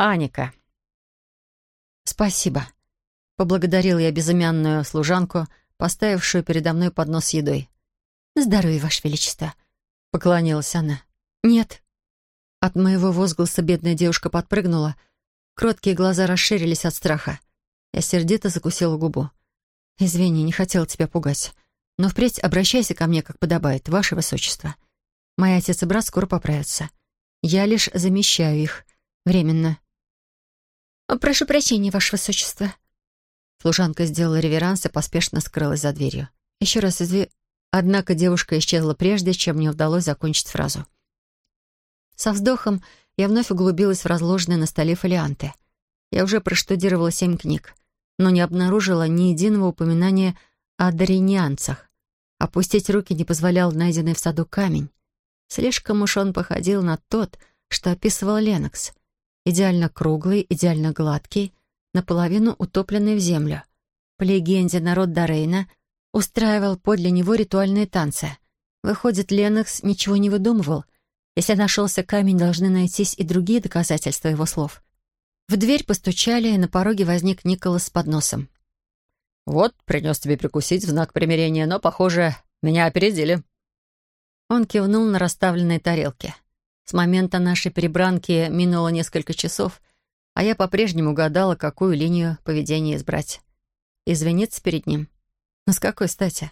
Аника. «Спасибо», — поблагодарил я безымянную служанку, поставившую передо мной поднос с едой. «Здоровье, Ваше Величество», — поклонилась она. «Нет». От моего возгласа бедная девушка подпрыгнула. Кроткие глаза расширились от страха. Я сердито закусила губу. «Извини, не хотела тебя пугать. Но впредь обращайся ко мне, как подобает, Ваше Высочество. Мои отец и брат скоро поправятся. Я лишь замещаю их. Временно». «Прошу прощения, Ваше Высочество». Служанка сделала реверанс и поспешно скрылась за дверью. «Еще раз изви...» Однако девушка исчезла прежде, чем мне удалось закончить фразу. Со вздохом я вновь углубилась в разложенные на столе фолианты. Я уже проштудировала семь книг, но не обнаружила ни единого упоминания о даринианцах. Опустить руки не позволял найденный в саду камень. Слишком уж он походил на тот, что описывал Ленокс. Идеально круглый, идеально гладкий, наполовину утопленный в землю. По легенде, народ Дорейна устраивал подле него ритуальные танцы. Выходит, Ленокс ничего не выдумывал. Если нашелся камень, должны найтись и другие доказательства его слов. В дверь постучали, и на пороге возник Николас с подносом. «Вот, принес тебе прикусить в знак примирения, но, похоже, меня опередили». Он кивнул на расставленные тарелки. С момента нашей перебранки минуло несколько часов, а я по-прежнему гадала, какую линию поведения избрать. Извиниться перед ним? Но с какой стати?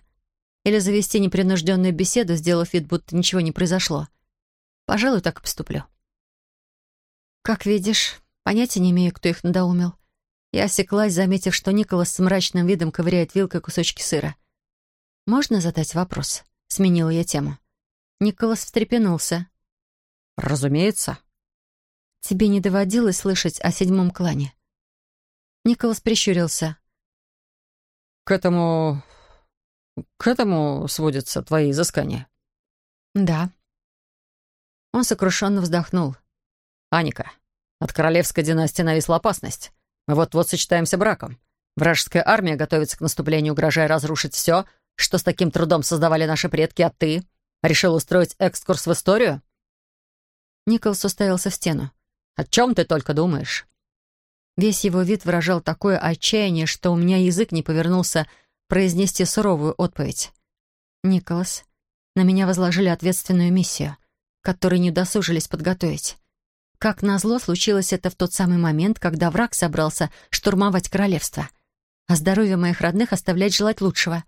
Или завести непринужденную беседу, сделав вид, будто ничего не произошло? Пожалуй, так и поступлю. Как видишь, понятия не имею, кто их надоумил. Я осеклась, заметив, что Николас с мрачным видом ковыряет вилкой кусочки сыра. «Можно задать вопрос?» — сменила я тему. Николас встрепенулся. «Разумеется». «Тебе не доводилось слышать о седьмом клане?» Николас прищурился. «К этому... к этому сводятся твои изыскания?» «Да». Он сокрушенно вздохнул. «Аника, от королевской династии нависла опасность. Мы вот-вот сочетаемся браком. Вражеская армия готовится к наступлению, угрожая разрушить все, что с таким трудом создавали наши предки, а ты решил устроить экскурс в историю?» Николс уставился в стену. «О чем ты только думаешь?» Весь его вид выражал такое отчаяние, что у меня язык не повернулся произнести суровую отповедь. «Николас, на меня возложили ответственную миссию, которую не удосужились подготовить. Как назло, случилось это в тот самый момент, когда враг собрался штурмовать королевство. А здоровье моих родных оставлять желать лучшего.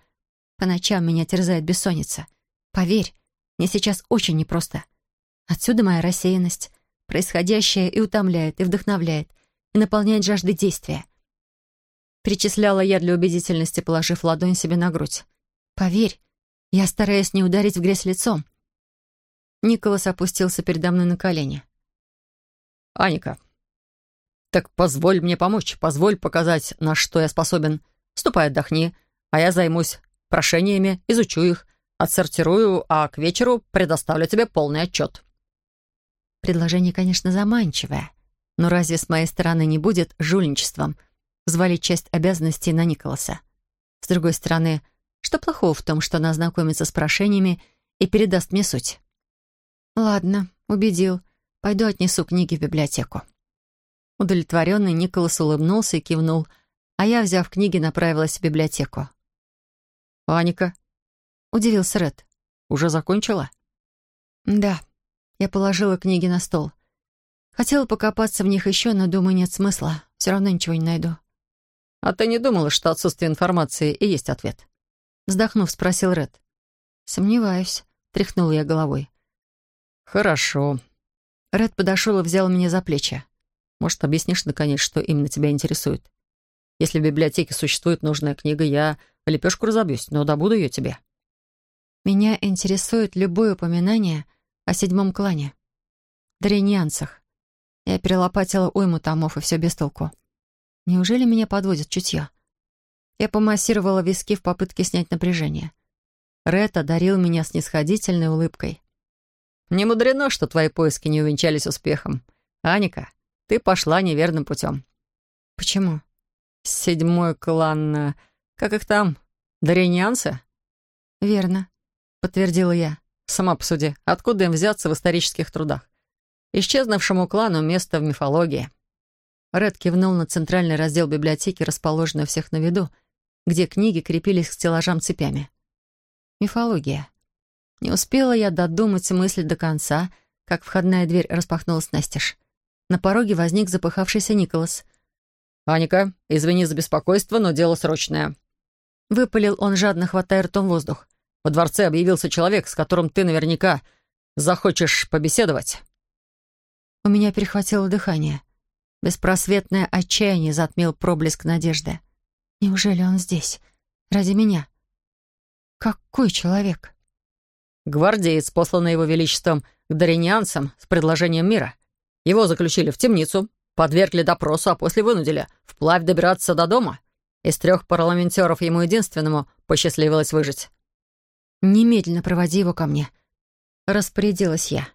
По ночам меня терзает бессонница. Поверь, мне сейчас очень непросто. Отсюда моя рассеянность. Происходящее и утомляет, и вдохновляет, и наполняет жаждой действия. Перечисляла я для убедительности, положив ладонь себе на грудь. «Поверь, я стараюсь не ударить в грязь лицом». Николас опустился передо мной на колени. «Аника, так позволь мне помочь, позволь показать, на что я способен. Ступай, отдохни, а я займусь прошениями, изучу их, отсортирую, а к вечеру предоставлю тебе полный отчет». Предложение, конечно, заманчивое, но разве с моей стороны не будет жульничеством взвалить часть обязанностей на Николаса? С другой стороны, что плохого в том, что она ознакомится с прошениями и передаст мне суть? Ладно, убедил. Пойду отнесу книги в библиотеку. Удовлетворенный Николас улыбнулся и кивнул, а я, взяв книги, направилась в библиотеку. «Аника?» — удивился Ред. «Уже закончила?» «Да». Я положила книги на стол. Хотела покопаться в них еще, но, думаю, нет смысла. Все равно ничего не найду. «А ты не думала, что отсутствие информации и есть ответ?» Вздохнув, спросил Ред. «Сомневаюсь», — тряхнула я головой. «Хорошо». Ред подошел и взял меня за плечи. «Может, объяснишь, наконец, что именно тебя интересует? Если в библиотеке существует нужная книга, я лепешку разобьюсь, но добуду ее тебе». «Меня интересует любое упоминание о седьмом клане. Дреньянцах. Я перелопатила уйму томов, и все без толку. Неужели меня подводит чутье? Я помассировала виски в попытке снять напряжение. Ред одарил меня снисходительной улыбкой. «Не мудрено, что твои поиски не увенчались успехом. Аника, ты пошла неверным путем». «Почему?» «Седьмой клан... Э, как их там? Даренианцы?» «Верно», — подтвердила я. Сама посуди, откуда им взяться в исторических трудах? Исчезнувшему клану место в мифологии. Ред кивнул на центральный раздел библиотеки, расположенный у всех на виду, где книги крепились к стеллажам цепями. Мифология. Не успела я додумать мысль до конца, как входная дверь распахнулась настежь. На пороге возник запыхавшийся Николас. «Аника, извини за беспокойство, но дело срочное». Выпалил он, жадно хватая ртом воздух. «Во дворце объявился человек, с которым ты наверняка захочешь побеседовать». У меня перехватило дыхание. Беспросветное отчаяние затмил проблеск надежды. Неужели он здесь? Ради меня? Какой человек? Гвардеец, посланный его величеством к даринианцам с предложением мира. Его заключили в темницу, подвергли допросу, а после вынудили вплавь добираться до дома. Из трех парламентеров ему единственному посчастливилось выжить. «Немедленно проводи его ко мне», — распорядилась я.